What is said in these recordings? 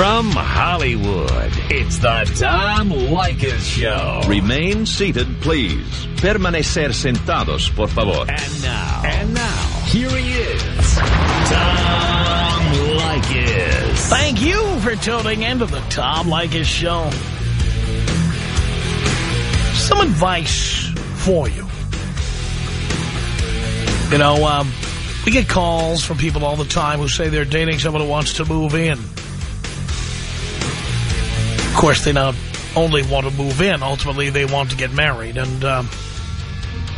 From Hollywood, it's the Tom Leykis Show. Remain seated, please. Permanecer sentados, por favor. And now. And now. Here he is. Tom Leykis. Thank you for tuning in to the Tom Leykis Show. Some advice for you. You know, um, we get calls from people all the time who say they're dating someone who wants to move in. Of course, they not only want to move in, ultimately they want to get married. And um,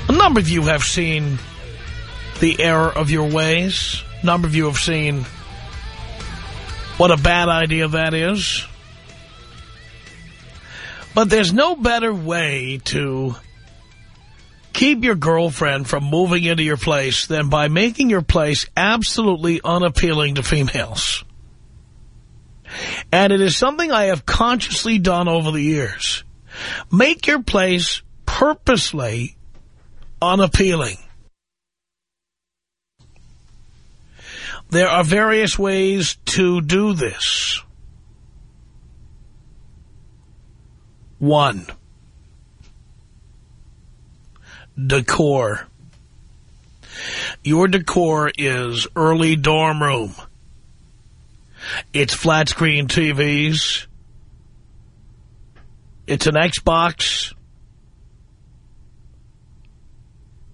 a number of you have seen the error of your ways. A number of you have seen what a bad idea that is. But there's no better way to keep your girlfriend from moving into your place than by making your place absolutely unappealing to females. And it is something I have consciously done over the years. Make your place purposely unappealing. There are various ways to do this. One, decor. Your decor is early dorm room. It's flat screen TVs. It's an Xbox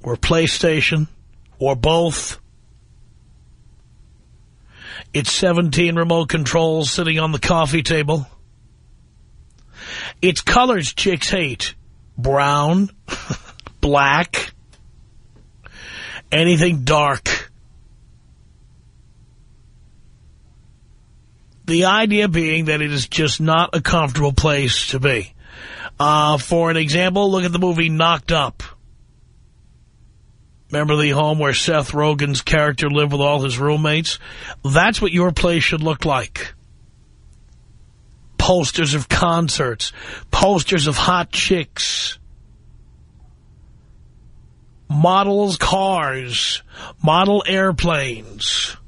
or PlayStation or both. It's 17 remote controls sitting on the coffee table. It's colors chicks hate. Brown, black, anything dark. The idea being that it is just not a comfortable place to be. Uh, for an example, look at the movie Knocked Up. Remember the home where Seth Rogen's character lived with all his roommates? That's what your place should look like. Posters of concerts, posters of hot chicks, models cars, model airplanes,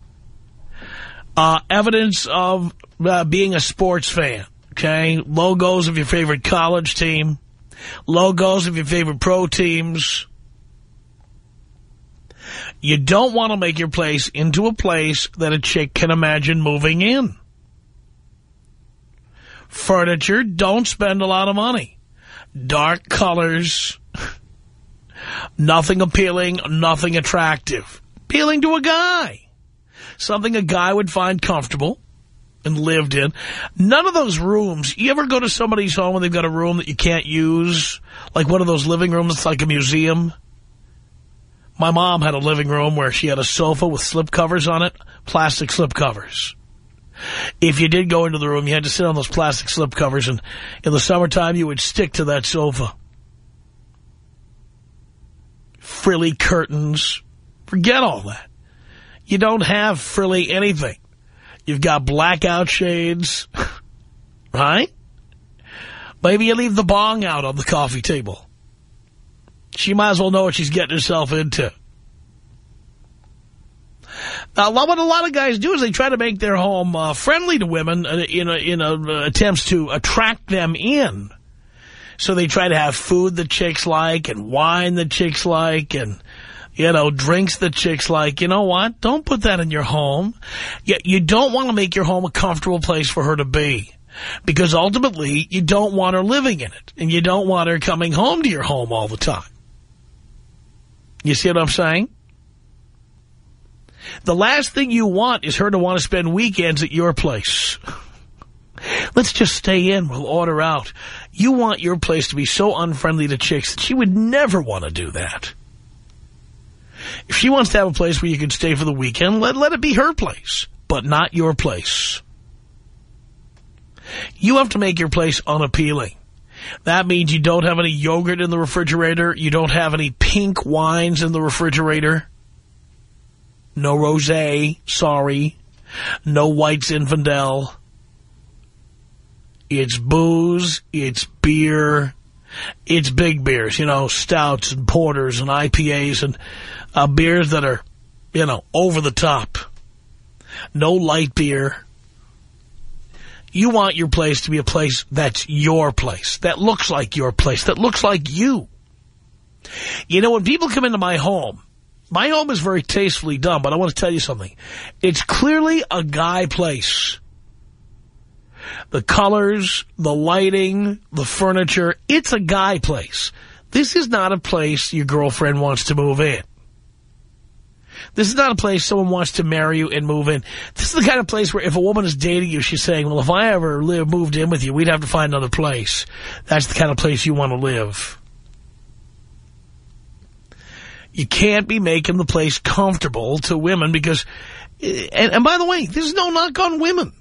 uh, evidence of uh, being a sports fan, okay? Logos of your favorite college team, logos of your favorite pro teams. You don't want to make your place into a place that a chick can imagine moving in. Furniture, don't spend a lot of money. Dark colors, nothing appealing, nothing attractive. Appealing to a guy. Something a guy would find comfortable and lived in. None of those rooms, you ever go to somebody's home and they've got a room that you can't use? Like one of those living rooms, it's like a museum. My mom had a living room where she had a sofa with slip covers on it, plastic slip covers. If you did go into the room, you had to sit on those plastic slip covers, and in the summertime, you would stick to that sofa. Frilly curtains. Forget all that. You don't have frilly anything. You've got blackout shades, right? Maybe you leave the bong out on the coffee table. She might as well know what she's getting herself into. Now, what a lot of guys do is they try to make their home uh, friendly to women uh, in a, in a, uh, attempts to attract them in. So they try to have food that chicks like and wine that chicks like and, you know, drinks the chicks like. You know what? Don't put that in your home. You, you don't want to make your home a comfortable place for her to be. Because ultimately, you don't want her living in it. And you don't want her coming home to your home all the time. You see what I'm saying? The last thing you want is her to want to spend weekends at your place. Let's just stay in. We'll order out. You want your place to be so unfriendly to chicks that she would never want to do that. If she wants to have a place where you can stay for the weekend, let, let it be her place, but not your place. You have to make your place unappealing. That means you don't have any yogurt in the refrigerator. You don't have any pink wines in the refrigerator. No rosé, sorry. No white Zinfandel. It's booze, it's beer, it's big beers, you know, stouts and porters and IPAs and uh, beers that are, you know, over the top. No light beer. You want your place to be a place that's your place, that looks like your place, that looks like you. You know, when people come into my home, my home is very tastefully done, but I want to tell you something. It's clearly a guy place. The colors, the lighting, the furniture, it's a guy place. This is not a place your girlfriend wants to move in. This is not a place someone wants to marry you and move in. This is the kind of place where if a woman is dating you, she's saying, well, if I ever live, moved in with you, we'd have to find another place. That's the kind of place you want to live. You can't be making the place comfortable to women because, eh, and, and by the way, this is no knock on women.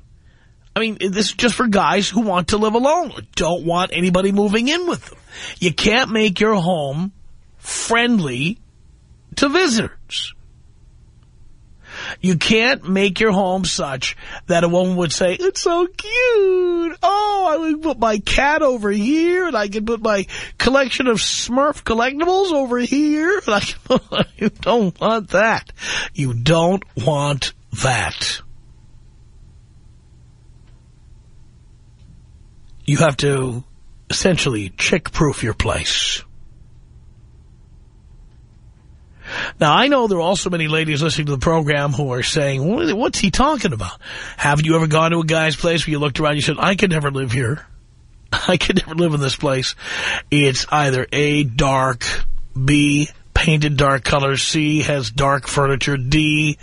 I mean, this is just for guys who want to live alone, or don't want anybody moving in with them. You can't make your home friendly to visitors. You can't make your home such that a woman would say, it's so cute. Oh, I would put my cat over here, and I can put my collection of Smurf collectibles over here. I, you don't want that. You don't want that. You have to essentially chick-proof your place. Now, I know there are also many ladies listening to the program who are saying, what's he talking about? Haven't you ever gone to a guy's place where you looked around and you said, I could never live here. I could never live in this place. It's either A, dark, B, painted dark colors, C, has dark furniture, D,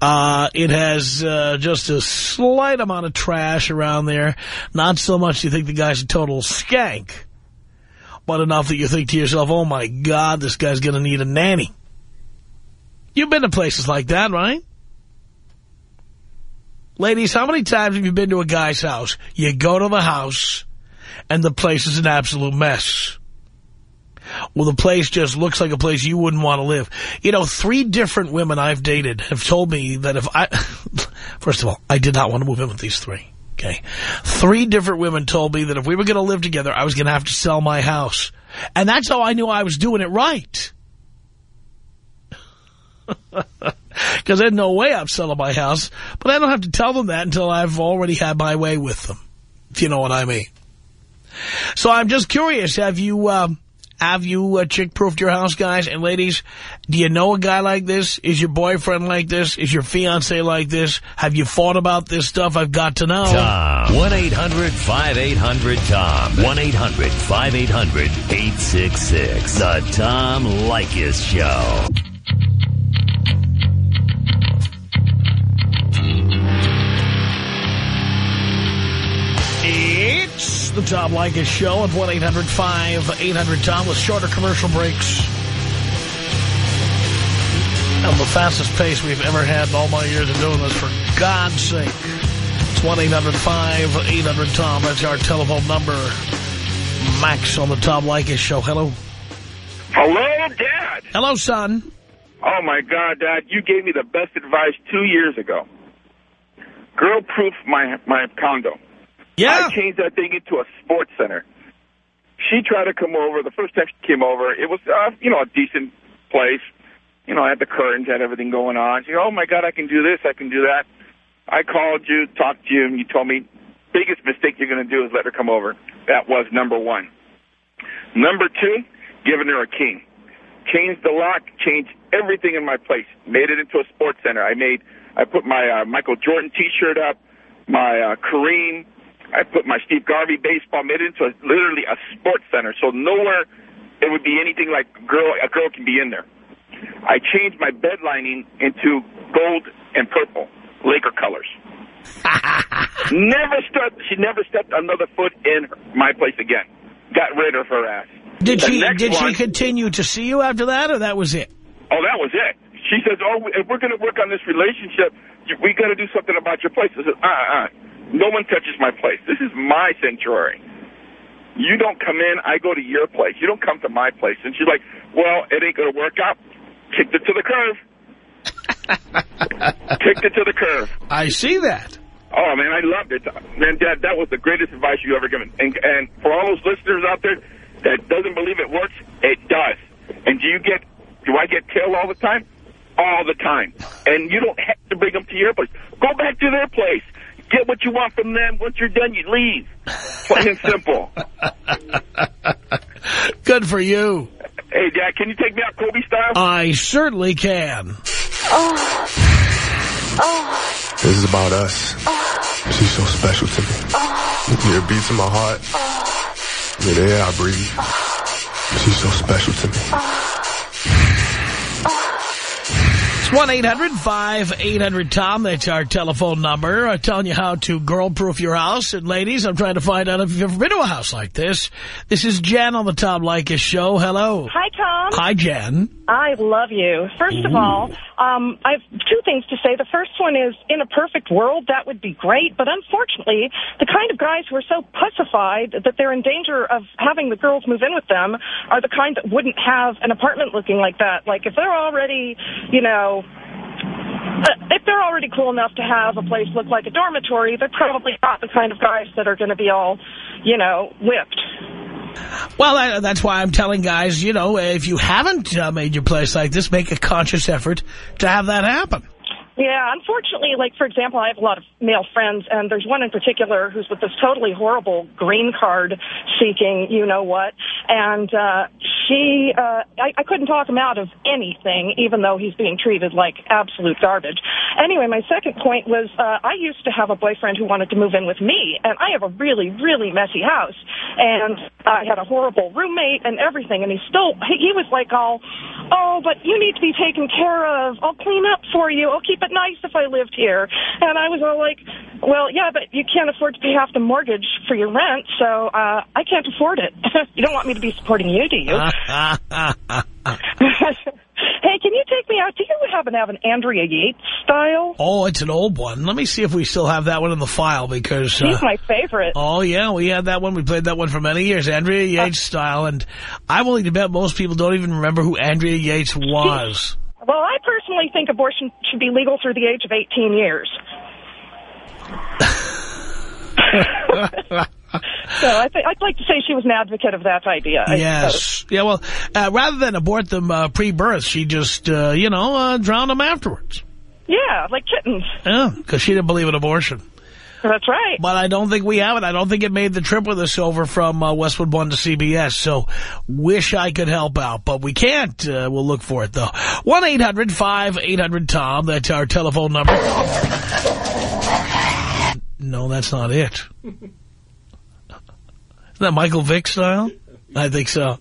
uh, it has uh, just a slight amount of trash around there. Not so much you think the guy's a total skank, but enough that you think to yourself, oh, my God, this guy's going to need a nanny. You've been to places like that, right? Ladies, how many times have you been to a guy's house? You go to the house, and the place is an absolute mess. Well, the place just looks like a place you wouldn't want to live. You know, three different women I've dated have told me that if I... First of all, I did not want to move in with these three. Okay. Three different women told me that if we were going to live together, I was going to have to sell my house. And that's how I knew I was doing it right. Because there's no way I'm selling my house. But I don't have to tell them that until I've already had my way with them. If you know what I mean. So I'm just curious. Have you... Um, have you uh, chick-proofed your house, guys and ladies? Do you know a guy like this? Is your boyfriend like this? Is your fiance like this? Have you fought about this stuff? I've got to know. Tom. 1-800-5800-TOM. 1-800-5800-866. The Tom Leykis Show. The Tom Leykis Show at 1-800-5800-TOM with shorter commercial breaks. And the fastest pace we've ever had in all my years of doing this, for God's sake. It's 1-800-5800-TOM. That's our telephone number. Max on the Tom Leykis Show. Hello. Hello, Dad. Hello, son. Oh, my God, Dad. You gave me the best advice two years ago. Girl-proof my, my condo. Yeah. I changed that thing into a sports center. She tried to come over. The first time she came over, it was, uh, you know, a decent place. You know, I had the curtains, had everything going on. She, oh, my God, I can do this, I can do that. I called you, talked to you, and you told me biggest mistake you're going to do is let her come over. That was number one. Number two, giving her a key. Changed the lock, changed everything in my place, made it into a sports center. I made, I put my uh, Michael Jordan T-shirt up, my uh, Kareem, I put my Steve Garvey baseball, it into a, literally a sports center. So nowhere it would be anything like girl a girl can be in there. I changed my bed lining into gold and purple, Laker colors. never stepped. She never stepped another foot in my place again. Got rid of her ass. Did The she did one- she continue to see you after that, or that was it? Oh, that was it. She says, "Oh, if we're going to work on this relationship, we got to do something about your place." I said, "Uh, uh, no one touches my place. This is my sanctuary. You don't come in. I go to your place. You don't come to my place." And she's like, "Well, it ain't going to work out." Kicked it to the curve. Kicked it to the curve. I see that. Oh man, I loved it. Man, Dad, that was the greatest advice you ever given. And and for all those listeners out there that doesn't believe it works, it does. And do you get? Do I get killed all the time? All the time. And you don't have to bring them to your place. Go back to their place. Get what you want from them. Once you're done, you leave. Plain and simple. Good for you. Hey, Dad, can you take me out Kobe style? I certainly can. Oh. Oh. This is about us. She's so special to me. Oh. Your beats in my heart. You're the air I breathe. She's so special to me. It's 1-800-5800-TOM. That's our telephone number. I'm telling you how to girl-proof your house. And ladies, I'm trying to find out if you've ever been to a house like this. This is Jen on the Tom Leykis show. Hello. Hi, Tom. Hi, Jen. I love you. First of all, um, I have two things to say. The first one is, in a perfect world, that would be great. But unfortunately, the kind of guys who are so pussified that they're in danger of having the girls move in with them are the kind that wouldn't have an apartment looking like that. Like, if they're already, you know, uh, if they're already cool enough to have a place look like a dormitory, they're probably not the kind of guys that are going to be all, you know, whipped. Well, that, that's why I'm telling guys, you know, if you haven't uh, made your place like this, make a conscious effort to have that happen. Yeah, unfortunately, like, for example, I have a lot of male friends, and there's one in particular who's with this totally horrible green card seeking you-know-what, and uh, she, uh, I, I couldn't talk him out of anything, even though he's being treated like absolute garbage. Anyway, my second point was uh, I used to have a boyfriend who wanted to move in with me, and I have a really, really messy house, and I had a horrible roommate and everything, and he still, he, he was like all, oh, but you need to be taken care of. I'll clean up for you. I'll keep it nice if I lived here. And I was all like, well, yeah, but you can't afford to pay half the mortgage for your rent, so uh, I can't afford it. you don't want me to be supporting you, do you? hey, can you take me out? Do you happen to have an Andrea Yates style? oh, it's an old one. Let me see if we still have that one in the file because... She's Uh, my favorite. Oh, yeah, we had that one. We played that one for many years, Andrea Yates style. And I'm willing to bet most people don't even remember who Andrea Yates was. Well, I personally think abortion should be legal through the age of 18 years. so I th I'd like to say she was an advocate of that idea. I suppose. Yes. Yeah, well, uh, rather than abort them uh, pre-birth, she just, uh, you know, uh, drowned them afterwards. Yeah, like kittens. Yeah, because she didn't believe in abortion. That's right. But I don't think we have it. I don't think it made the trip with us over from uh, Westwood 1 to CBS. So wish I could help out, but we can't. Uh, we'll look for it, though. 1-800-5800-TOM. That's our telephone number. No, that's not it. Isn't that Michael Vick style? I think so.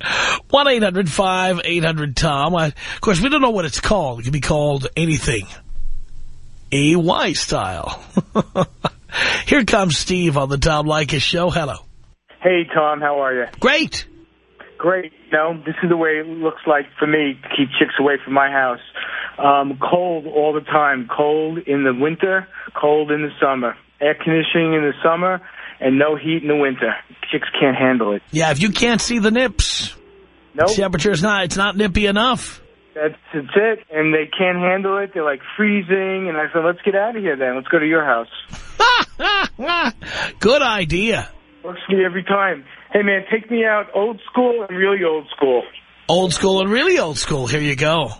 1-800-5800-TOM. Of course, we don't know what it's called. It could be called anything. AY style. Here comes Steve on the Tom Leykis show. Hello. Hey, Tom, how are you? Great. Great. No, this is the way it looks like for me to keep chicks away from my house. Um, cold all the time. Cold in the winter, cold in the summer. Air conditioning in the summer, and no heat in the winter. Chicks can't handle it. Yeah, if you can't see the nips, Nope. temperature's not, it's not nippy enough. That's, that's it. And they can't handle it. They're like freezing. And I said, let's get out of here then. Let's go to your house. Good idea. Works for me every time. Hey, man, take me out old school and really old school. Old school and really old school. Here you go.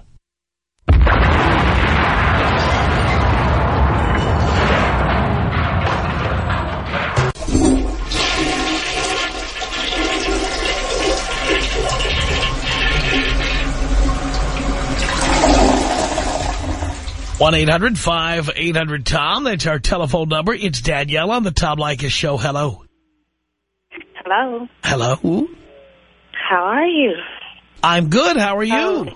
One 800 tom That's our telephone number. It's Danielle on the Tom Leykis show. Hello. Hello. Hello. How are you? I'm good. How are you? Oh.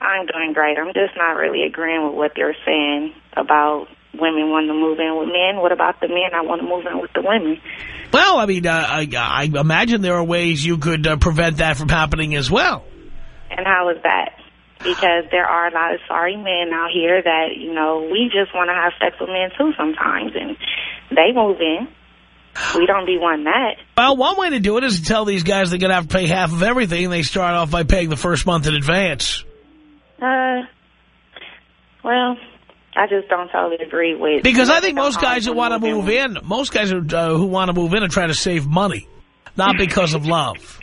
I'm doing great. I'm just not really agreeing with what they're saying about women wanting to move in with men. What about the men I want to move in with the women? Well, I mean, uh, I, I imagine there are ways you could uh, prevent that from happening as well. And how is that? Because there are a lot of sorry men out here that, you know, we just want to have sex with men too sometimes. And they move in. We don't be wanting that. Well, one way to do it is to tell these guys they're going to have to pay half of everything, and they start off by paying the first month in advance. Uh, well, I just don't totally agree with... Because I think most guys who want to move in, most guys who, uh, who want to move in are trying to save money, not because of love.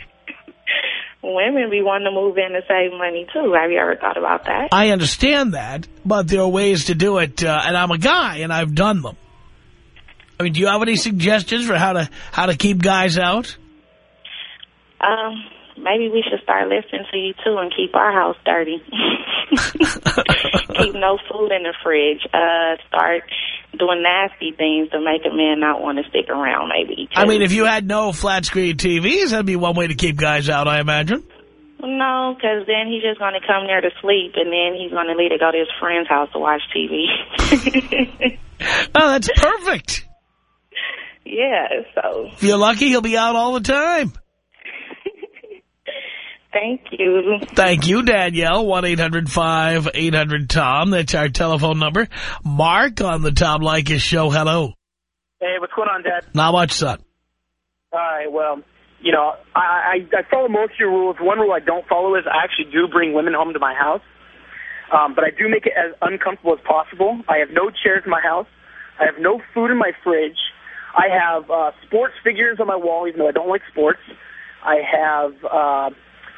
Women be wanting to move in to save money, too. Have you ever thought about that? I understand that, but there are ways to do it, uh, and I'm a guy, and I've done them. I mean, do you have any suggestions for how to how to keep guys out? Um, maybe we should start listening to you too and keep our house dirty. keep no food in the fridge. Uh, start doing nasty things to make a man not want to stick around. Maybe. I mean, if you had no flat screen TVs, that'd be one way to keep guys out, I imagine. No, because then he's just going to come there to sleep, and then he's going to leave to go to his friend's house to watch TV. oh, that's perfect. Yeah, so. If you're lucky, he'll be out all the time. Thank you. Thank you, Danielle. 1-800-5800-TOM. That's our telephone number. Mark on the Tom Leykis show. Hello. Hey, what's going on, Dad? Not much, son. All right, well, you know, I, I, I follow most of your rules. One rule I don't follow is I actually do bring women home to my house. Um, but I do make it as uncomfortable as possible. I have no chairs in my house. I have no food in my fridge. I have uh, sports figures on my wall, even though I don't like sports. I have... Uh,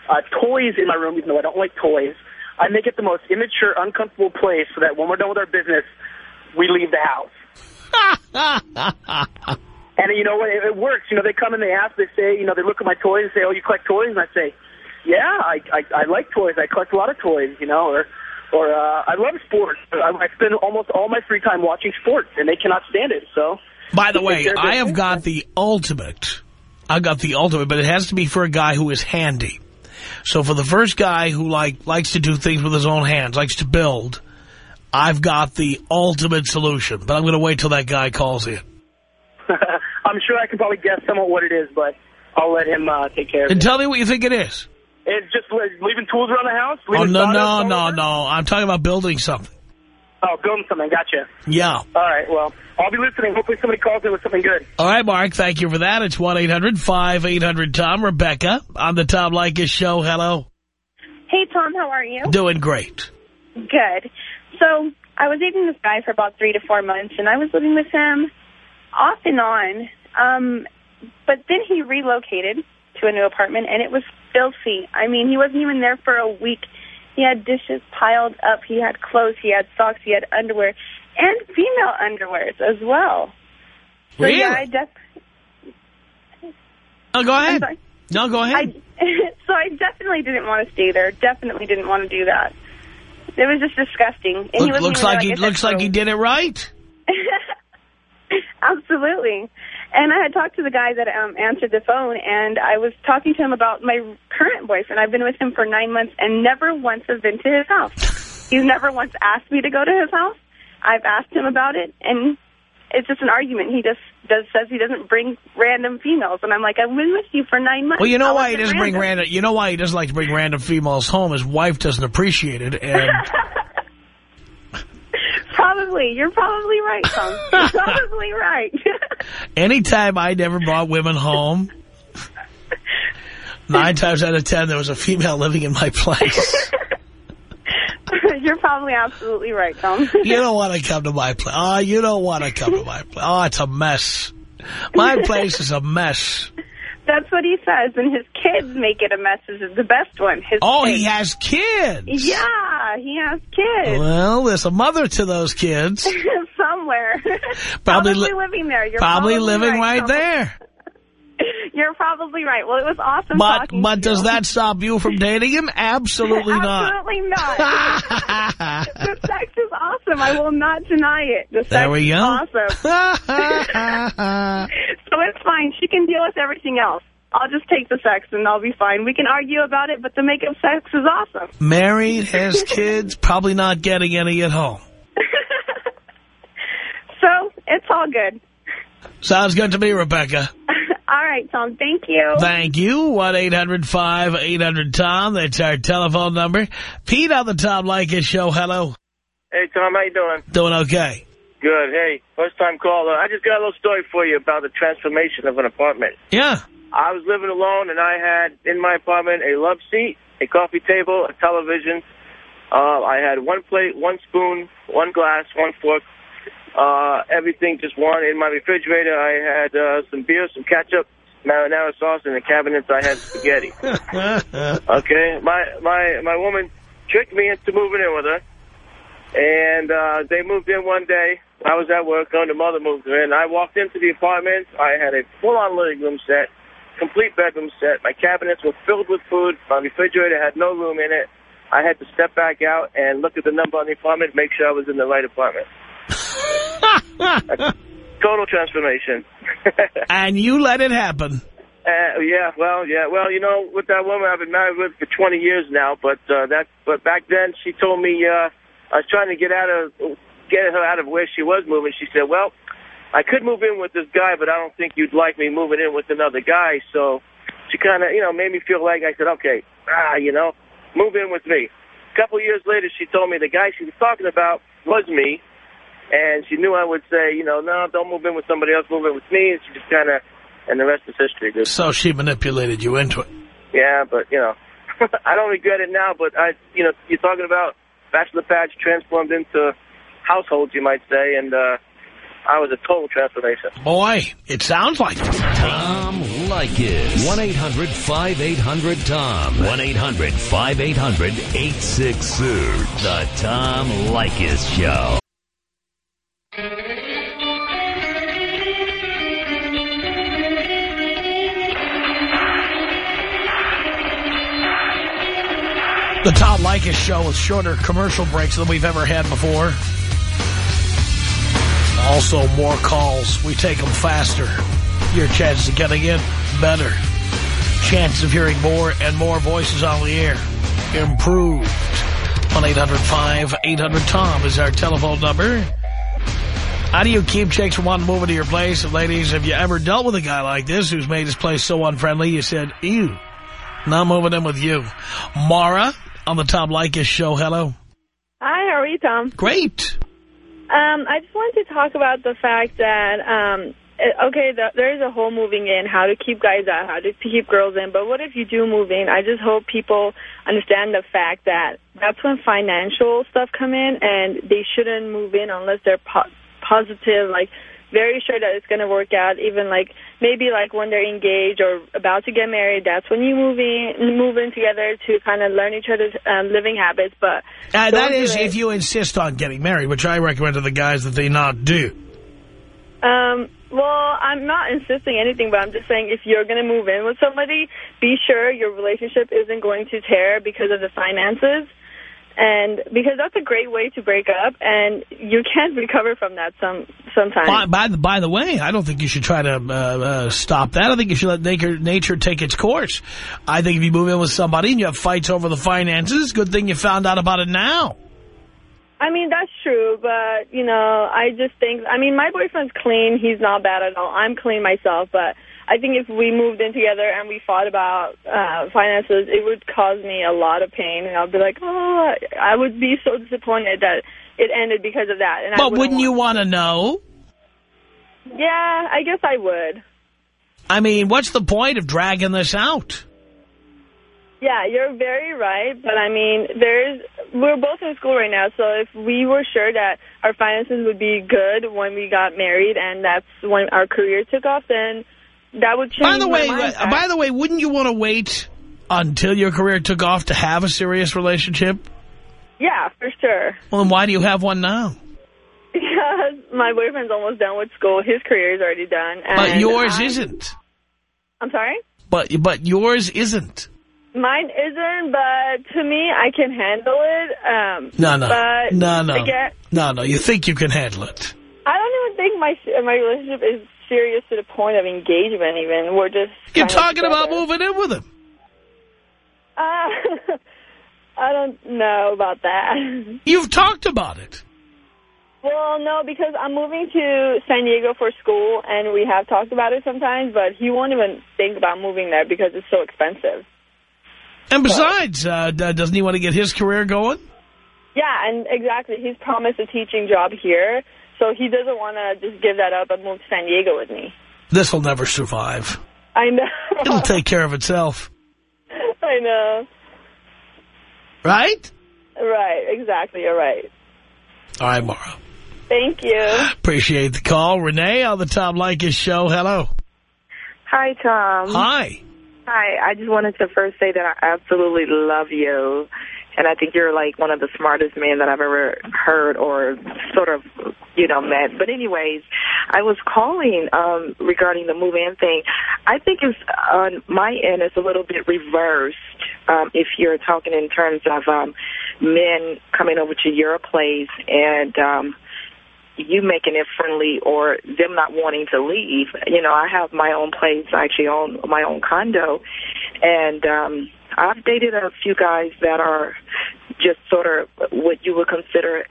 uh, toys in my room, even though I don't like toys. I make it the most immature, uncomfortable place so that when we're done with our business, we leave the house. and you know what? It, it works. You know, they come and they ask, they say, you know, they look at my toys and say, oh, you collect toys? And I say, yeah, I, I, I like toys. I collect a lot of toys, you know, or, or uh, I love sports. I, I spend almost all my free time watching sports, and they cannot stand it. So, By the way, I have got the ultimate. I've got the ultimate, but it has to be for a guy who is handy. So for the first guy who like likes to do things with his own hands, likes to build, I've got the ultimate solution. But I'm going to wait till that guy calls in. I'm sure I can probably guess somewhat what it is, but I'll let him uh, take care of and it. tell me what you think it is. It's just leaving tools around the house? Oh, no, no, no, over? no. I'm talking about building something. Oh, building something. Gotcha. Yeah. All right, well, I'll be listening. Hopefully somebody calls in with something good. All right, Mark, thank you for that. It's 1-800-5800-TOM. Rebecca on the Tom Leykis show. Hello. Hey, Tom, how are you? Doing great. Good. So I was dating this guy for about three to four months, and I was living with him off and on. Um, but then he relocated to a new apartment, and it was filthy. I mean, he wasn't even there for a week. He had dishes piled up. He had clothes. He had socks. He had underwear, and female underwears as well. So, Really? yeah, I def Oh, go ahead. No, go ahead. I, so I definitely didn't want to stay there. Definitely didn't want to do that. It was just disgusting. And Look, wasn't looks like there, he looks like he did it right. Absolutely. And I had talked to the guy that um, answered the phone, and I was talking to him about my current boyfriend. I've been with him for nine months and never once have been to his house. He's never once asked me to go to his house. I've asked him about it, and it's just an argument. He just does says he doesn't bring random females, and I'm like, I've been with you for nine months. Well, you know How why he doesn't bring random. You know why he doesn't like to bring random females home. His wife doesn't appreciate it, and Probably. You're probably right, Tom. You're probably right. anytime I never brought women home, nine times out of ten there was a female living in my place. You're probably absolutely right, Tom. You don't want to come to my place. Oh, you don't want to come to my place. Oh, it's a mess. My place is a mess. That's what he says, and his kids make it a mess. Is the best one. His Oh, kids. he has kids. Yeah, he has kids. Well, there's a mother to those kids. Somewhere. Probably Probably, li- living there. You're Probably probably living right Tom. there. You're probably right. Well, it was awesome But talking but does you. that stop you from dating him? Absolutely not. Absolutely not. the sex is awesome. I will not deny it. The sex There we is go. awesome. so it's fine. She can deal with everything else. I'll just take the sex and I'll be fine. We can argue about it, but the makeup sex is awesome. Married, has kids, probably not getting any at home. So it's all good. Sounds good to me, Rebecca. All right, Tom. Thank you. Thank you. 1-800-5800-TOM. That's our telephone number. Pete on the Tom Leykis show. Hello. Hey, Tom, how you doing? Doing okay. Good. Hey, first time caller. I just got a little story for you about the transformation of an apartment. Yeah. I was living alone, and I had in my apartment a love seat, a coffee table, a television. Uh, I had one plate, one spoon, one glass, one fork, uh, everything just one. In my refrigerator, I had uh, some beer, some ketchup, marinara sauce. In the cabinets, I had spaghetti. Okay, my my my woman tricked me into moving in with her, and uh, they moved in one day I was at work, going to mother moved in. I walked into the apartment. I had a full-on living room set, complete bedroom set. My cabinets were filled with food. My refrigerator had no room in it. I had to step back out and look at the number on the apartment, make sure I was in the right apartment. Total transformation. and you let it happen. Uh, yeah, well, yeah, well, you know, with that woman I've been married with for 20 years now, but uh, that, but back then she told me uh, I was trying to get out of, get her out of where she was moving. She said, well, I could move in with this guy, but I don't think you'd like me moving in with another guy. So she kind of, you know, made me feel like I said, okay, ah, you know, move in with me. A couple of years later, she told me the guy she was talking about was me, and she knew I would say, you know, no, don't move in with somebody else, move in with me, and she just kind of, and the rest is history. Dude. So she manipulated you into it. Yeah, but, you know, I don't regret it now, but, I, you know, you're talking about bachelor pads transformed into households, you might say, and uh, I was a total transformation. Boy, it sounds like it. Tom Leykis. 1-800-5800-TOM. 1-800-5800-866. The Tom Leykis Show. The Tom Leykis Show with shorter commercial breaks than we've ever had before. Also, more calls. We take them faster. Your chances of getting in, better. Chances of hearing more and more voices on the air, improved. 1-800-5800-TOM is our telephone number. How do you keep chicks from wanting to move into your place? And ladies, have you ever dealt with a guy like this who's made his place so unfriendly you said, ew, not moving in with you. Mara on the Tom Leykis show. Hello. Hi, how are you, Tom? Great. Um, I just wanted to talk about the fact that, um, okay, the, there is a whole moving in, how to keep guys out, how to keep girls in, but what if you do move in? I just hope people understand the fact that that's when financial stuff come in, and they shouldn't move in unless they're po positive, like, very sure that it's going to work out, even like maybe like when they're engaged or about to get married, that's when you move in, move in together to kind of learn each other's um, living habits. But uh, that is if you insist on getting married, which I recommend to the guys that they not do. Um, well, I'm not insisting anything, but I'm just saying if you're going to move in with somebody, be sure your relationship isn't going to tear because of the finances. And because that's a great way to break up, and you can't recover from that some sometimes. By, by, the, by the way, I don't think you should try to uh, uh, stop that. I think you should let nature, nature take its course. I think if you move in with somebody and you have fights over the finances, good thing you found out about it now. I mean, that's true, but, you know, I just think, I mean, my boyfriend's clean. He's not bad at all. I'm clean myself, but I think if we moved in together and we fought about uh, finances, it would cause me a lot of pain. And I'll be like, oh, I would be so disappointed that it ended because of that. And but wouldn't you want to know? Yeah, I guess I would. I mean, what's the point of dragging this out? Yeah, you're very right. But, I mean, there's we're both in school right now, so if we were sure that our finances would be good when we got married and that's when our career took off, then that would change by the way, By the way, wouldn't you want to wait until your career took off to have a serious relationship? Yeah, for sure. Well, then why do you have one now? Because my boyfriend's almost done with school. His career is already done. but yours I, isn't. I'm sorry? But but yours isn't. Mine isn't, but to me, I can handle it. Um, no, no, but no, no, again, no, no. You think you can handle it? I don't even think my my relationship is serious to the point of engagement. Even we're just you're talking about moving in with him. Uh, I don't know about that. You've talked about it. Well, no, because I'm moving to San Diego for school, and we have talked about it sometimes, but he won't even think about moving there because it's so expensive. And besides, uh, doesn't he want to get his career going? Yeah, and exactly. He's promised a teaching job here, so he doesn't want to just give that up and move to San Diego with me. This will never survive. I know. It'll take care of itself. I know. Right? Right, exactly. You're right. All right, Mara. Thank you. Appreciate the call. Renee on the Tom Leykis show. Hello. Hi, Tom. Hi. Hi. I just wanted to first say that I absolutely love you. And I think you're like one of the smartest men that I've ever heard or sort of you know, met. But anyways, I was calling um, regarding the move-in thing. I think it's on my end, it's a little bit reversed. Um, if you're talking in terms of um, men coming over to your place and um, you making it friendly or them not wanting to leave. You know, I have my own place, I actually own my own condo, and um, I've dated a few guys that are just sort of what you would consider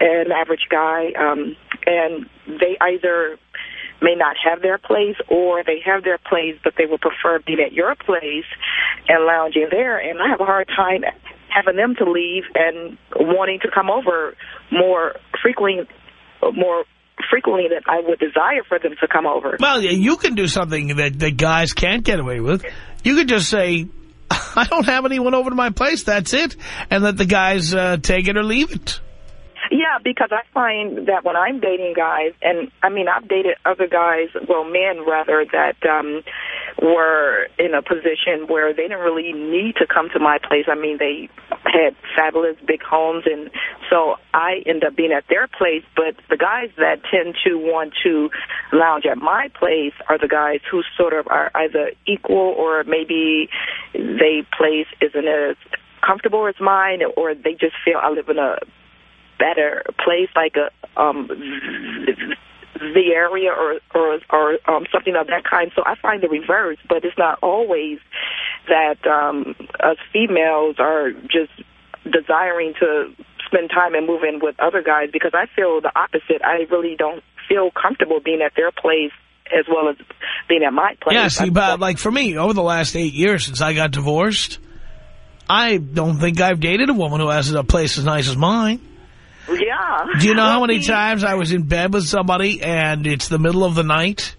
an average guy, um, and they either may not have their place or they have their place but they would prefer being at your place and lounging there and I have a hard time having them to leave and wanting to come over more frequently more frequently than I would desire for them to come over. Well, you can do something that, that guys can't get away with. You could just say, I don't have anyone over to my place, that's it, and let the guys uh, take it or leave it. Yeah, because I find that when I'm dating guys, and I mean, I've dated other guys, well, men rather, that um, were in a position where they didn't really need to come to my place. I mean, they had fabulous big homes, and so I end up being at their place. But the guys that tend to want to lounge at my place are the guys who sort of are either equal or maybe they place isn't as comfortable as mine, or they just feel I live in a better place, like a um, the area or or, or um, something of that kind. So I find the reverse, but it's not always that um, us females are just desiring to spend time and move in with other guys because I feel the opposite. I really don't feel comfortable being at their place as well as being at my place. Yeah, but like for me, over the last eight years since I got divorced, I don't think I've dated a woman who has a place as nice as mine. Yeah. Do you know how many times I was in bed with somebody and it's the middle of the night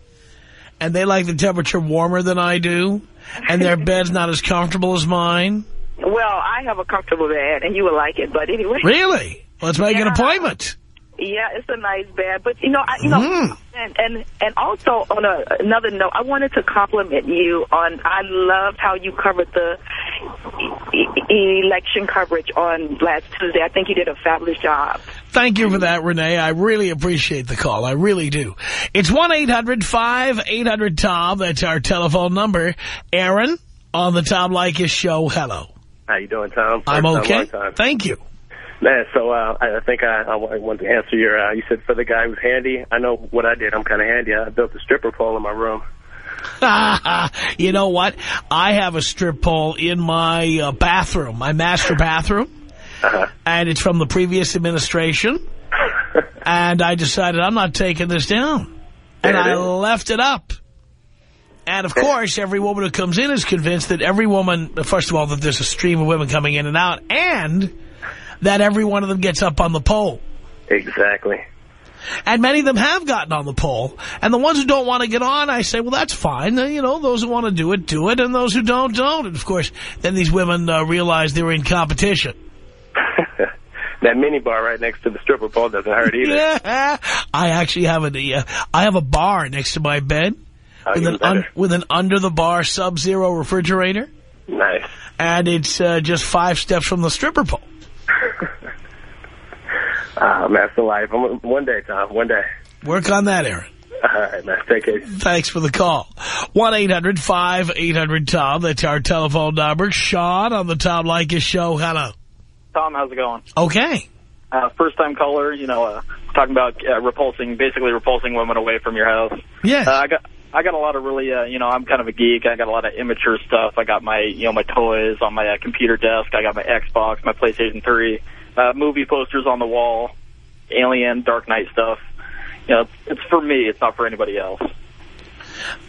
and they like the temperature warmer than I do and their bed's not as comfortable as mine? Well, I have a comfortable bed and you would like it, but anyway. Really? Let's make yeah. an appointment. Yeah, it's a nice bed, but you know, I, you know, Mm. and and and also on a, another note, I wanted to compliment you on. I loved how you covered the e e election coverage on last Tuesday. I think you did a fabulous job. Thank you for that, Renee. I really appreciate the call. I really do. It's 1-800-5800-TOM. That's our telephone number. Aaron on the Tom Leykis show. Hello. How you doing, Tom? First I'm okay. time. Thank you. Man, so uh, I think I, I want to answer your, uh, you said for the guy who's handy. I know what I did. I'm kind of handy. I built a stripper pole in my room. you know what? I have a strip pole in my uh, bathroom, my master bathroom. Uh-huh. And it's from the previous administration. and I decided I'm not taking this down. And I left it up. And, of course, every woman who comes in is convinced that every woman, first of all, that there's a stream of women coming in and out, and that every one of them gets up on the pole. Exactly. And many of them have gotten on the pole. And the ones who don't want to get on, I say, well, that's fine. You know, those who want to do it, do it. And those who don't, don't. And, of course, then these women uh, realize they're in competition. That mini bar right next to the stripper pole doesn't hurt either. Yeah. I actually have a, uh, I have a bar next to my bed Oh, with, an un, with an under-the-bar sub-zero refrigerator. Nice. And it's uh, just five steps from the stripper pole. Ah, man, that's the life. I'm, one day, Tom. One day. Work on that, Aaron. All right, man. Take care. Thanks for the call. 1-800-5800-TOM. That's our telephone number. Sean on the Tom Leykis show. Hello. Tom, how's it going? Okay. Uh, first time caller, you know, uh, talking about uh, repulsing, basically repulsing women away from your house. Yes. Uh, I got, I got a lot of really, uh, you know, I'm kind of a geek. I got a lot of immature stuff. I got my, you know, my toys on my uh, computer desk. I got my Xbox, my PlayStation 3, uh, movie posters on the wall, Alien, Dark Knight stuff. You know, it's, it's for me. It's not for anybody else.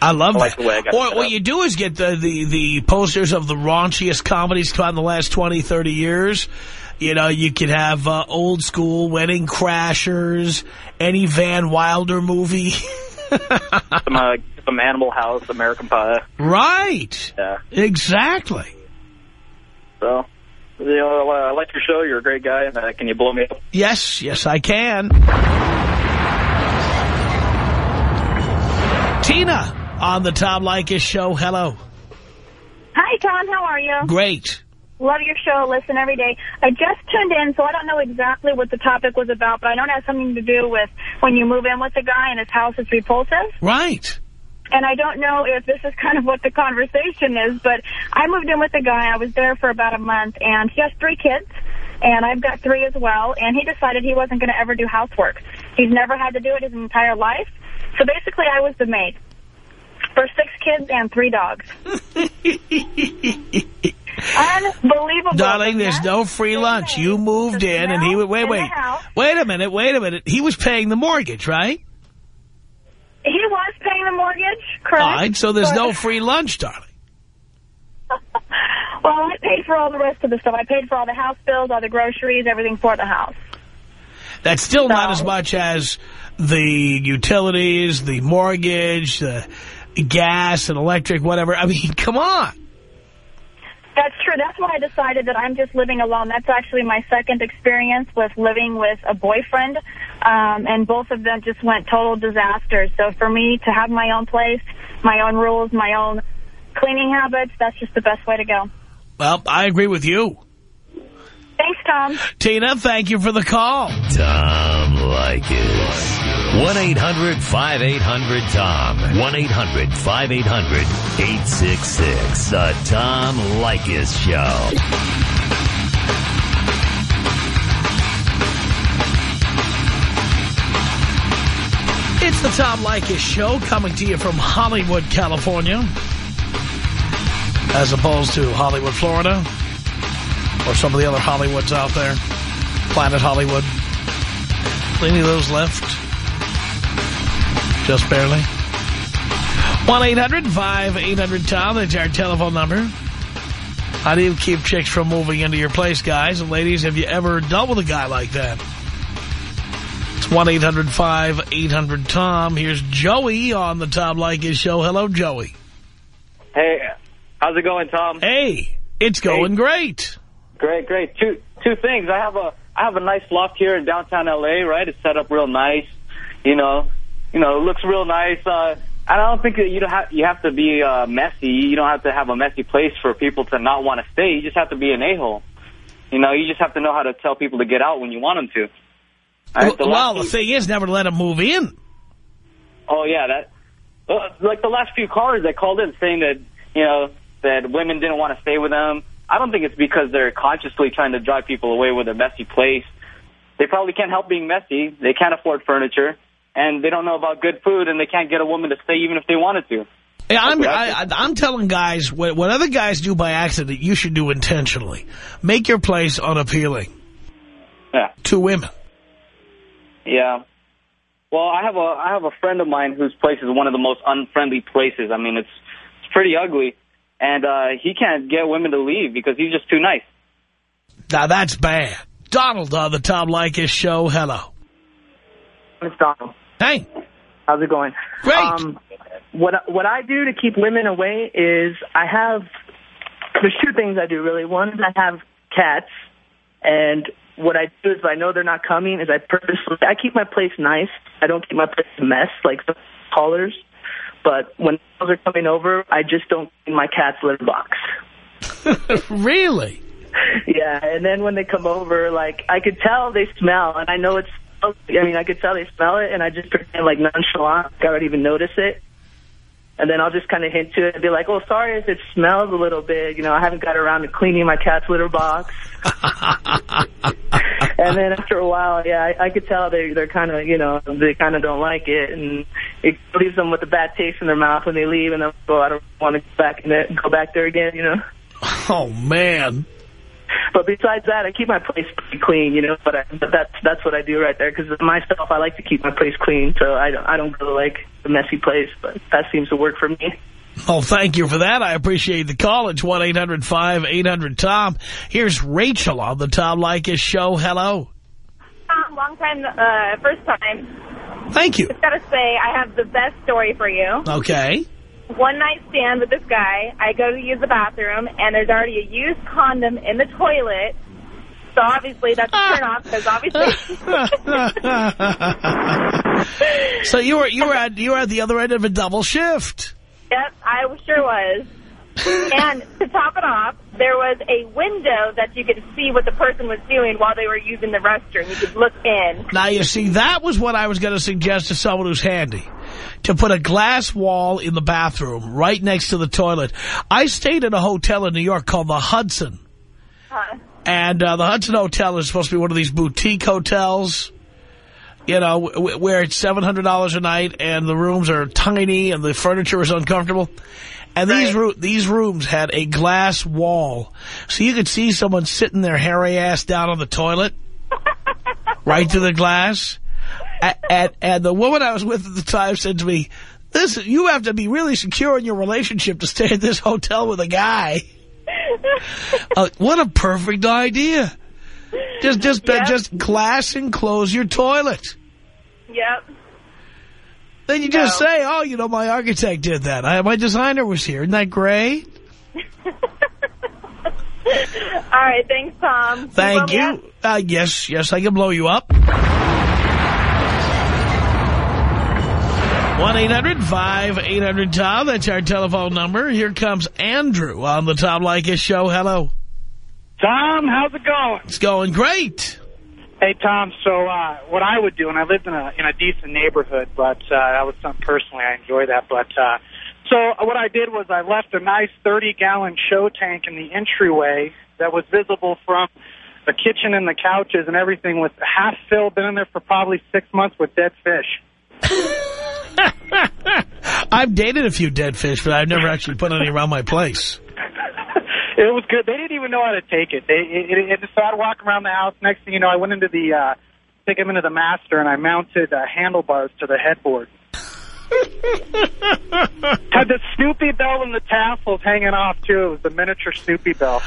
I love I like that. the way I Or what up. you do is get the, the, the posters of the raunchiest comedies come out in the last 20, 30 years. You know, you could have uh, old school Wedding Crashers, any Van Wilder movie. some, uh, some Animal House, American Pie. right. Yeah. Exactly. So, you know, uh, I like your show. You're a great guy. Uh, can you blow me up? Yes, yes, I can. Tina on the Tom Leykis show. Hello. Hi, Tom. How are you? Great. Love your show. Listen every day. I just tuned in, so I don't know exactly what the topic was about, but I know it has something to do with when you move in with a guy and his house is repulsive. Right. And I don't know if this is kind of what the conversation is, but I moved in with a guy. I was there for about a month, and he has three kids, and I've got three as well, and he decided he wasn't going to ever do housework. He's never had to do it his entire life. So basically, I was the maid for six kids and three dogs. Unbelievable. Darling, there's no free lunch. You moved in and he would, wait, wait, wait a minute, wait a minute. He was paying the mortgage, right? He the mortgage, correct? All right, so there's But- no free lunch, darling. Well, I paid for all the rest of the stuff. I paid for all the house bills, all the groceries, everything for the house. That's still not as much as the utilities, the mortgage, the gas and electric, whatever. I mean, come on. That's true. That's why I decided that I'm just living alone. That's actually my second experience with living with a boyfriend, um, and both of them just went total disasters. So for me to have my own place, my own rules, my own cleaning habits, that's just the best way to go. Well, I agree with you. Thanks, Tom. Tina, thank you for the call. Tom Leykis. 1-800-5800-TOM. 1-800-5800-866. The Tom Leykis Show. The Tom Leykis Show coming to you from Hollywood, California. As opposed to Hollywood, Florida. Or some of the other Hollywoods out there. Planet Hollywood. Any of those left? Just barely. 1-800-5800-TOM. That's our telephone number. How do you keep chicks from moving into your place, guys? And ladies, have you ever dealt with a guy like that? It's 1-800-5800-TOM. Here's Joey on the Tom Leykis show. Hello, Joey. Hey, how's it going, Tom? Hey, it's going great. Great, great. Two two things. I have a I have a nice loft here in downtown LA, right? It's set up real nice. You know, you know, it looks real nice. Uh and I don't think that you don't have you have to be uh messy. You don't have to have a messy place for people to not want to stay. You just have to be an a-hole. You know, you just have to know how to tell people to get out when you want them to. Right, the well, the thing is, never let them move in. Oh yeah, that uh, like the last few callers that called in saying that you know that women didn't want to stay with them. I don't think it's because they're consciously trying to drive people away with a messy place. They probably can't help being messy. They can't afford furniture, and they don't know about good food, and they can't get a woman to stay even if they wanted to. Yeah, I'm, I- I'm telling guys, what, what other guys do by accident, you should do intentionally. Make your place unappealing. Yeah. To women. Yeah. Well, I have a I have a friend of mine whose place is one of the most unfriendly places. I mean, it's it's pretty ugly, and uh, he can't get women to leave because he's just too nice. Now, that's bad. Donald on the Tom Leykis show. Hello. It's Donald. Hey. How's it going? Great. Um, what what I do to keep women away is I have there's two things I do really. One is I have cats, and what I do is if I know they're not coming is I purposely I keep my place nice. I don't keep my place a mess like some callers. But when those are coming over, I just don't clean my cat's litter box. really? Yeah, and then when they come over, like I could tell they smell, and I know it's. I mean, I could tell they smell it, and I just pretend like nonchalant, like I don't even notice it. And then I'll just kind of hint to it and be like, "Oh, sorry if it smells a little bit. You know, I haven't got around to cleaning my cat's litter box." and then after a while, yeah, I, I could tell they they're kind of, you know, they kind of don't like it, and it leaves them with a bad taste in their mouth when they leave, and then go, I don't want to go back in it, go back there again, you know. Oh, man. But besides that, I keep my place pretty clean, you know. But, I, but that's that's what I do right there. Because myself, I like to keep my place clean, so I don't I don't really like a messy place. But that seems to work for me. Oh, thank you for that. I appreciate the call. It's 1-800-5800-TOM. Here's Rachel on the Tom Leykis show. Hello. Um, long time, uh, first time. Thank you. Just gotta say, I have the best story for you. Okay. One night stand with this guy. I go to use the bathroom, and there's already a used condom in the toilet. So obviously that's a turn off because obviously. So you were you were at you were at the other end of a double shift. yep, I sure was. and to top it off, there was a window that you could see what the person was doing while they were using the restroom. You could look in. Now, you see, that was what I was going to suggest to someone who's handy. To put a glass wall in the bathroom right next to the toilet. I stayed at a hotel in New York called the Hudson. Huh. And uh, the Hudson Hotel is supposed to be one of these boutique hotels, you know, w where it's $700 a night and the rooms are tiny and the furniture is uncomfortable. And these roo these rooms had a glass wall. So you could see someone sitting their hairy ass down on the toilet, right through the glass. And, and, and the woman I was with at the time said to me, "This you have to be really secure in your relationship to stay at this hotel with a guy. Uh, what a perfect idea. Just just Yep. just glass enclose your toilet. Yep. Then you just say, oh, you know, my architect did that. I, my designer was here. Isn't that great? All right. Thanks, Tom. Thank up? you. Uh, yes, yes, I can blow you up. 1-800-5800-TOM. That's our telephone number. Here comes Andrew on the Tom Leykis show. Hello. Tom, how's it going? It's going great. Hey, Tom. So, uh, what I would do, and I lived in a in a decent neighborhood, but uh, that was something personally I enjoy that. But uh, so, what I did was I left a nice 30 gallon show tank in the entryway that was visible from the kitchen and the couches and everything, with half filled. Been in there for probably six months with dead fish. I've dated a few dead fish, but I've never actually put any around my place. It was good. They didn't even know how to take it. They it, it, it just started walking around the house. Next thing you know, I went into the uh, take them into the master, and I mounted uh, handlebars to the headboard. Had the Snoopy bell and the tassels hanging off too. It was the miniature Snoopy bell.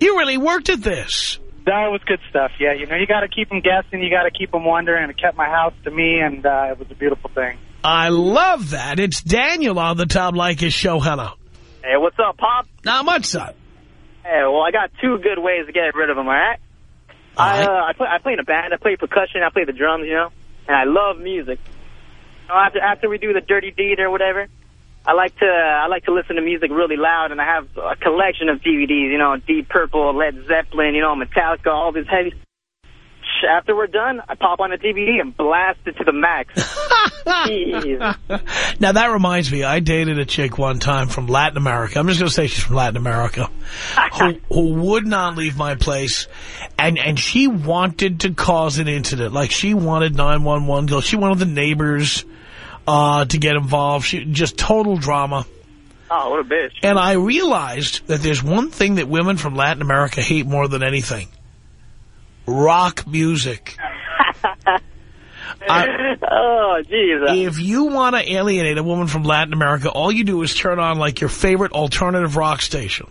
you really worked at this. That was good stuff. Yeah, you know, you got to keep them guessing. You got to keep them wondering. It kept my house to me, and uh, it was a beautiful thing. I love that. It's Daniel on the Tom Leykis show. Hello. Hey, what's up, Pop? Not much, son. Hey, well, I got two good ways to get rid of them, all right? I, uh, I, play, I play in a band. I play percussion. I play the drums, you know? And I love music. So after, after we do the dirty deed or whatever, I like to I like to listen to music really loud, and I have a collection of DVDs, you know, Deep Purple, Led Zeppelin, you know, Metallica, all this heavy. After we're done, I pop on a DVD and blast it to the max. Now, that reminds me, I dated a chick one time from Latin America. I'm just going to say she's from Latin America, who, who would not leave my place. And, and she wanted to cause an incident. Like, she wanted 911 go. She wanted the neighbors uh, to get involved. She Just total drama. Oh, what a bitch. And I realized that there's one thing that women from Latin America hate more than anything. Rock music. oh, jeez. If you want to alienate a woman from Latin America, all you do is turn on like your favorite alternative rock station.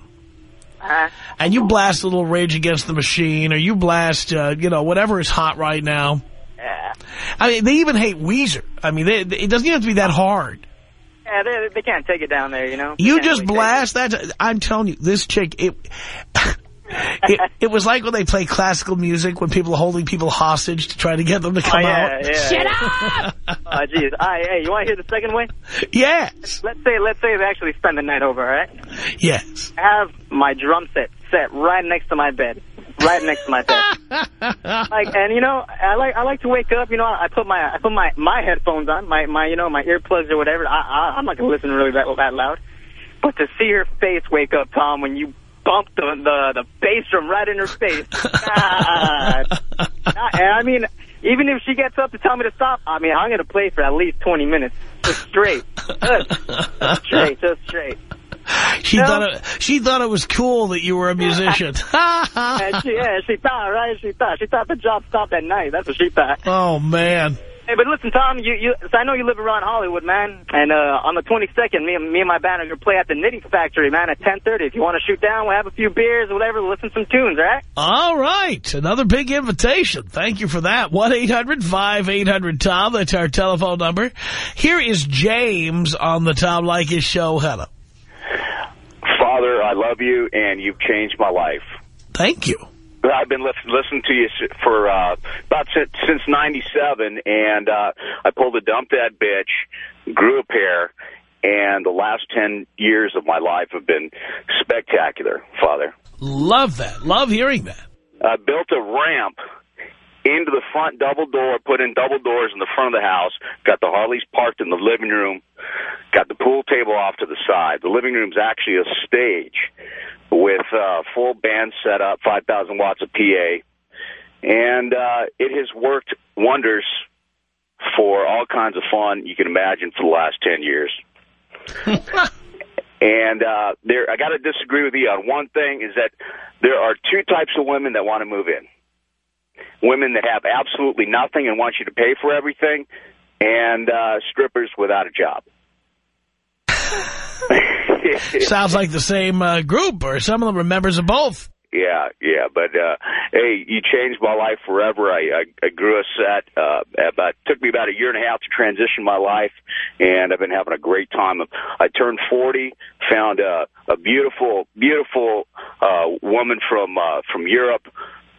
Uh, And you blast a little Rage Against the Machine, or you blast, uh, you know, whatever is hot right now. Yeah. I mean, they even hate Weezer. I mean, they, it doesn't even have to be that hard. Yeah, they, they can't take it down there, you know? They You just really blast that. I'm telling you, this chick, it, it, it was like when they play classical music when people are holding people hostage to try to get them to oh, come oh, yeah, out. Yeah, Shut yeah. up! oh, jeez. All right, hey, you want to hear the second way? Yes. Let's say, let's say they actually spend the night over, all right? Yes. I have my drum set set right next to my bed. Right next to my bed. like, and you know, I like I like to wake up. You know, I put my I put my my headphones on, my my you know my earplugs or whatever. I, I I'm not gonna listen really that that loud. But to see her face wake up, Tom, when you bump the the, the bass drum right in her face. God. and I mean, even if she gets up to tell me to stop, I mean, I'm gonna play for at least 20 minutes, just straight, just straight, just straight. She No. thought it, she thought it was cool that you were a musician. and she, yeah, she thought, right? She thought, she thought the job stopped at night. That's what she thought. oh man. Hey, but listen, Tom, you, you, so I know you live around Hollywood, man. And uh, on the 22nd, me, and me and my band are gonna play at the Knitting Factory, man, at 10:30. If you want to shoot down, we'll have a few beers or whatever. Listen to some tunes, all right? All right. Another big invitation. Thank you for that. 1-800-5800-TOM. That's our telephone number. Here is James on the Tom Leykis show. Hello. Father, I love you, and you've changed my life. Thank you. I've been listen, listening to you for uh, about since, since '97, and uh, I pulled a dump that bitch, grew a pair, and the last 10 years of my life have been spectacular, Father. Love that. Love hearing that. I built a ramp into the front double door, put in double doors in the front of the house, got the Harleys parked in the living room, got the pool table off to the side. The living room's actually a stage with uh, full band set up, 5,000 watts of PA, and uh, it has worked wonders for all kinds of fun you can imagine for the last 10 years. and uh, there, I got to disagree with you on one thing: is that there are two types of women that want to move in. Women that have absolutely nothing and want you to pay for everything, and uh, strippers without a job. Sounds like the same uh, group, or some of them are members of both. Yeah, yeah, but uh, hey, you changed my life forever. I, I, I grew a set. Uh, about took me about a year and a half to transition my life, and I've been having a great time. I turned 40, found a, a beautiful, beautiful uh, woman from uh, from Europe,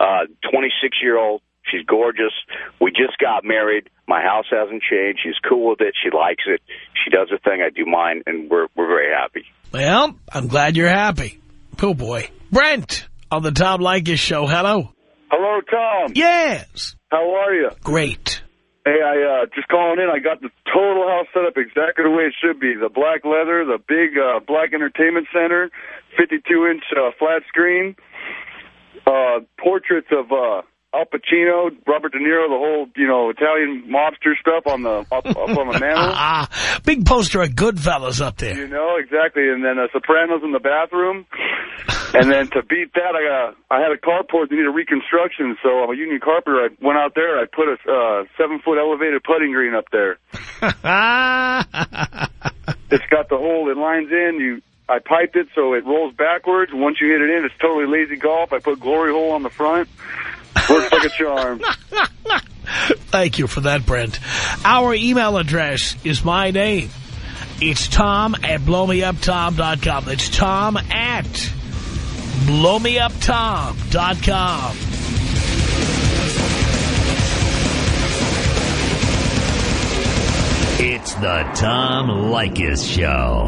uh, 26 year old. She's gorgeous. We just got married. My house hasn't changed. She's cool with it. She likes it. She does her thing. I do mine, and we're we're very happy. Well, I'm glad you're happy. Oh, boy. Brent on the Tom Leykis show. Hello. Hello, Tom. Yes. How are you? Great. Hey, I uh, just calling in. I got the total house set up exactly the way it should be. The black leather, the big uh, black entertainment center, 52-inch uh, flat screen, uh, portraits of uh, Al Pacino, Robert De Niro, the whole, you know, Italian mobster stuff on the up, up on the mantle. Big poster of Goodfellas up there. You know, exactly. And then uh, Sopranos in the bathroom. and then to beat that, I got I had a carport that needed reconstruction, so I'm a union carpenter. I went out there, I put a uh, seven-foot elevated putting green up there. it's got the hole, it lines in, you I piped it so it rolls backwards. Once you hit it in, it's totally lazy golf. I put glory hole on the front. Works like a charm. Thank you for that, Brent. Our email address is my name. It's Tom at blowmeuptom.com. It's Tom at blowmeuptom.com. It's the Tom Leykis Show.